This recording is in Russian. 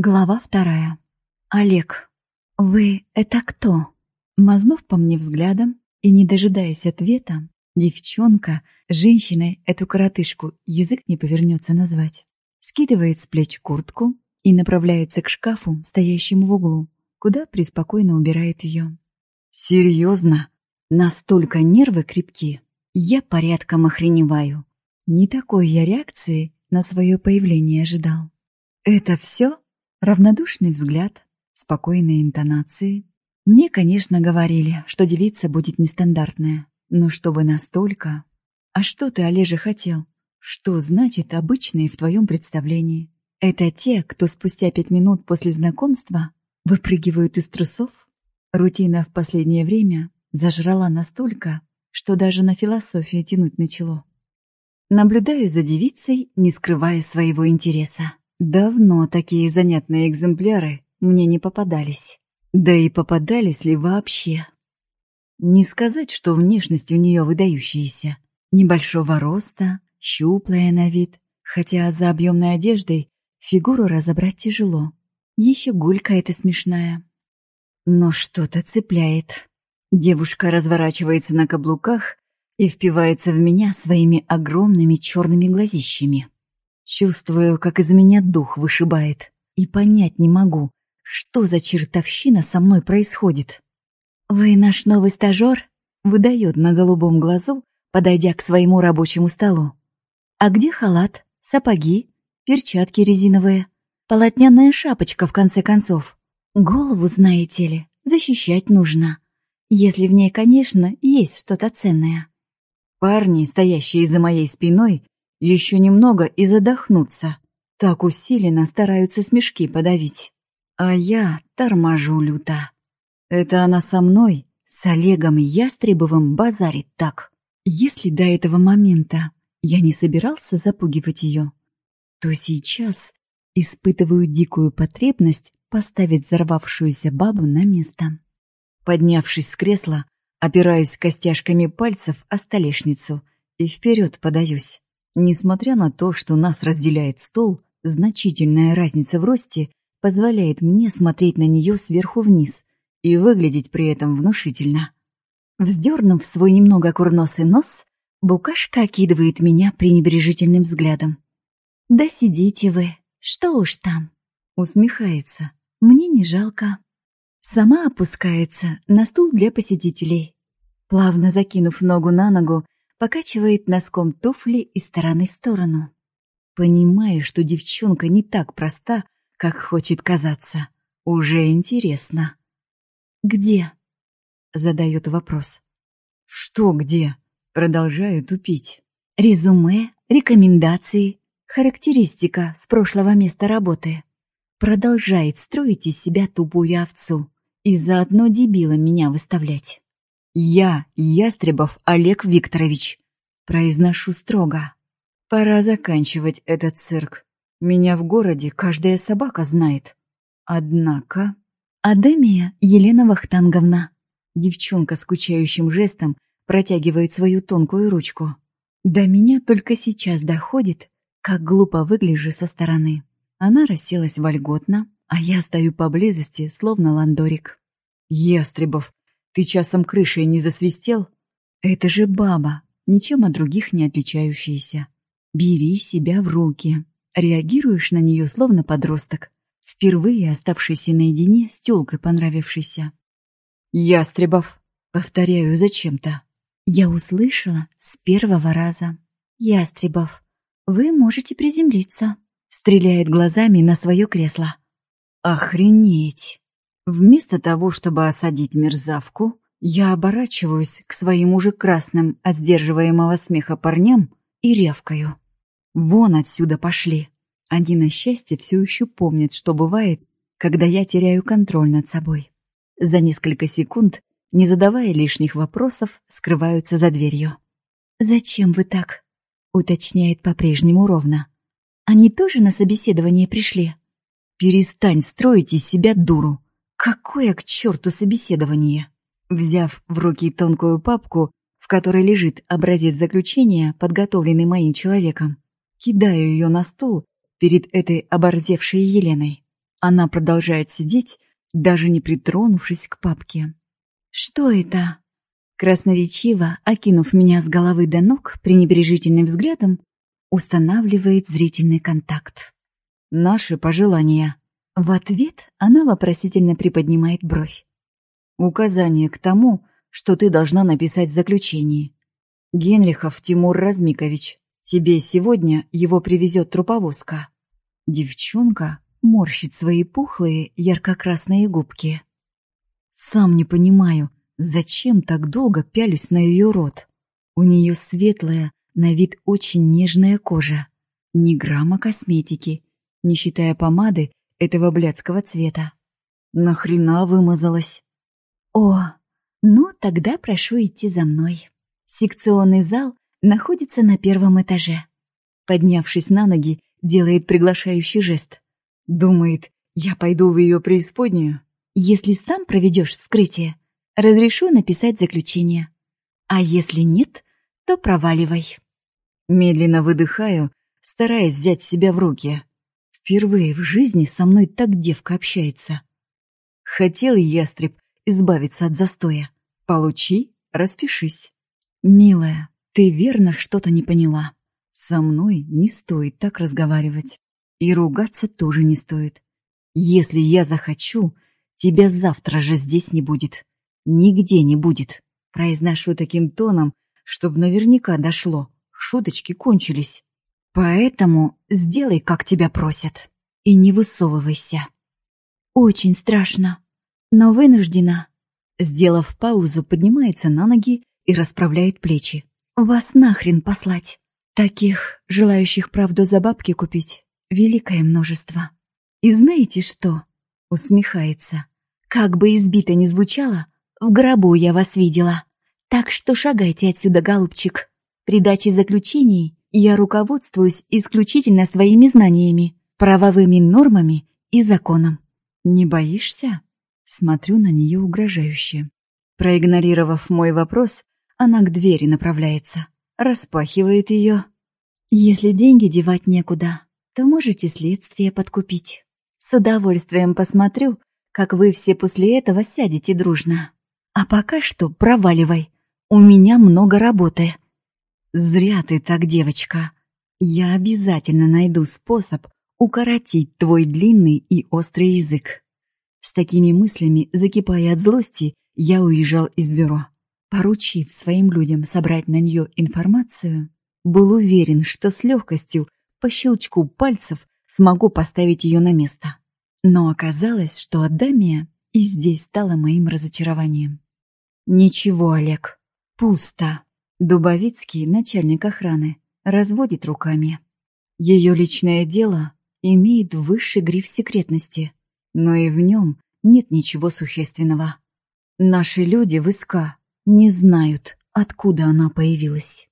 Глава вторая. Олег, вы это кто? Мазнув по мне взглядом и не дожидаясь ответа, девчонка, женщиной эту коротышку язык не повернется назвать, скидывает с плеч куртку и направляется к шкафу, стоящему в углу, куда преспокойно убирает ее. Серьезно? Настолько нервы крепки? Я порядком охреневаю. Не такой я реакции на свое появление ожидал. Это все? Равнодушный взгляд, спокойные интонации. Мне, конечно, говорили, что девица будет нестандартная, но чтобы настолько... А что ты, Олежа, хотел? Что значит обычные в твоем представлении? Это те, кто спустя пять минут после знакомства выпрыгивают из трусов? Рутина в последнее время зажрала настолько, что даже на философию тянуть начало. Наблюдаю за девицей, не скрывая своего интереса. Давно такие занятные экземпляры мне не попадались. Да и попадались ли вообще? Не сказать, что внешность у нее выдающаяся. Небольшого роста, щуплая на вид, хотя за объемной одеждой фигуру разобрать тяжело. Еще гулька эта смешная. Но что-то цепляет. Девушка разворачивается на каблуках и впивается в меня своими огромными черными глазищами. Чувствую, как из меня дух вышибает, и понять не могу, что за чертовщина со мной происходит. «Вы наш новый стажер?» — выдает на голубом глазу, подойдя к своему рабочему столу. «А где халат, сапоги, перчатки резиновые, полотняная шапочка, в конце концов? Голову, знаете ли, защищать нужно, если в ней, конечно, есть что-то ценное». Парни, стоящие за моей спиной, еще немного и задохнуться. Так усиленно стараются смешки подавить. А я торможу люто. Это она со мной, с Олегом Ястребовым, базарит так. Если до этого момента я не собирался запугивать ее, то сейчас испытываю дикую потребность поставить взорвавшуюся бабу на место. Поднявшись с кресла, опираюсь костяшками пальцев о столешницу и вперед подаюсь. Несмотря на то, что нас разделяет стол, значительная разница в росте позволяет мне смотреть на нее сверху вниз и выглядеть при этом внушительно. Вздернув свой немного курносый нос, букашка окидывает меня пренебрежительным взглядом. «Да сидите вы, что уж там!» Усмехается. «Мне не жалко». Сама опускается на стул для посетителей. Плавно закинув ногу на ногу, покачивает носком туфли из стороны в сторону. Понимаю, что девчонка не так проста, как хочет казаться. Уже интересно. «Где?» — задает вопрос. «Что где?» — продолжаю тупить. «Резюме, рекомендации, характеристика с прошлого места работы». Продолжает строить из себя тупую овцу и заодно дебила меня выставлять. «Я, Ястребов Олег Викторович», — произношу строго. «Пора заканчивать этот цирк. Меня в городе каждая собака знает. Однако...» «Адемия Елена Вахтанговна». Девчонка скучающим жестом протягивает свою тонкую ручку. До меня только сейчас доходит, как глупо выгляжу со стороны. Она расселась вольготно, а я стою поблизости, словно ландорик. «Ястребов, ты часом крышей не засвистел? Это же баба, ничем от других не отличающаяся. Бери себя в руки. Реагируешь на нее, словно подросток, впервые оставшийся наедине с тёлкой понравившейся. «Ястребов!» — повторяю зачем-то. Я услышала с первого раза. «Ястребов, вы можете приземлиться», — стреляет глазами на свое кресло. «Охренеть!» Вместо того, чтобы осадить мерзавку, я оборачиваюсь к своим уже красным от сдерживаемого смеха парням и рявкаю. Вон отсюда пошли. Они на счастье все еще помнят, что бывает, когда я теряю контроль над собой. За несколько секунд, не задавая лишних вопросов, скрываются за дверью. «Зачем вы так?» — уточняет по-прежнему ровно. «Они тоже на собеседование пришли?» «Перестань строить из себя дуру!» Какое к черту собеседование? Взяв в руки тонкую папку, в которой лежит образец заключения, подготовленный моим человеком, кидаю ее на стол перед этой оборзевшей Еленой. Она продолжает сидеть, даже не притронувшись к папке. «Что это?» Красноречиво, окинув меня с головы до ног пренебрежительным взглядом, устанавливает зрительный контакт. «Наши пожелания». В ответ она вопросительно приподнимает бровь. «Указание к тому, что ты должна написать в заключении. Генрихов Тимур Размикович, тебе сегодня его привезет труповозка». Девчонка морщит свои пухлые ярко-красные губки. Сам не понимаю, зачем так долго пялюсь на ее рот. У нее светлая, на вид очень нежная кожа. Ни грамма косметики, не считая помады этого блядского цвета. Нахрена вымазалась? О, ну тогда прошу идти за мной. Секционный зал находится на первом этаже. Поднявшись на ноги, делает приглашающий жест. Думает, я пойду в ее преисподнюю. Если сам проведешь вскрытие, разрешу написать заключение. А если нет, то проваливай. Медленно выдыхаю, стараясь взять себя в руки. Впервые в жизни со мной так девка общается. Хотел ястреб избавиться от застоя. Получи, распишись. Милая, ты верно что-то не поняла. Со мной не стоит так разговаривать. И ругаться тоже не стоит. Если я захочу, тебя завтра же здесь не будет. Нигде не будет. Произношу таким тоном, чтобы наверняка дошло. Шуточки кончились. Поэтому сделай, как тебя просят. И не высовывайся. Очень страшно, но вынуждена. Сделав паузу, поднимается на ноги и расправляет плечи. Вас нахрен послать. Таких, желающих правду за бабки купить, великое множество. И знаете что? Усмехается. Как бы избито ни звучало, в гробу я вас видела. Так что шагайте отсюда, голубчик. При даче заключений я руководствуюсь исключительно своими знаниями, правовыми нормами и законом. Не боишься? Смотрю на нее угрожающе. Проигнорировав мой вопрос, она к двери направляется, распахивает ее. Если деньги девать некуда, то можете следствие подкупить. С удовольствием посмотрю, как вы все после этого сядете дружно. А пока что проваливай. У меня много работы. Зря ты так, девочка. Я обязательно найду способ укоротить твой длинный и острый язык. С такими мыслями, закипая от злости, я уезжал из бюро. Поручив своим людям собрать на нее информацию, был уверен, что с легкостью по щелчку пальцев смогу поставить ее на место. Но оказалось, что Адамия и здесь стала моим разочарованием. Ничего, Олег, пусто. Дубовицкий, начальник охраны, разводит руками. Ее личное дело имеет высший гриф секретности, но и в нем нет ничего существенного. Наши люди в СК не знают, откуда она появилась.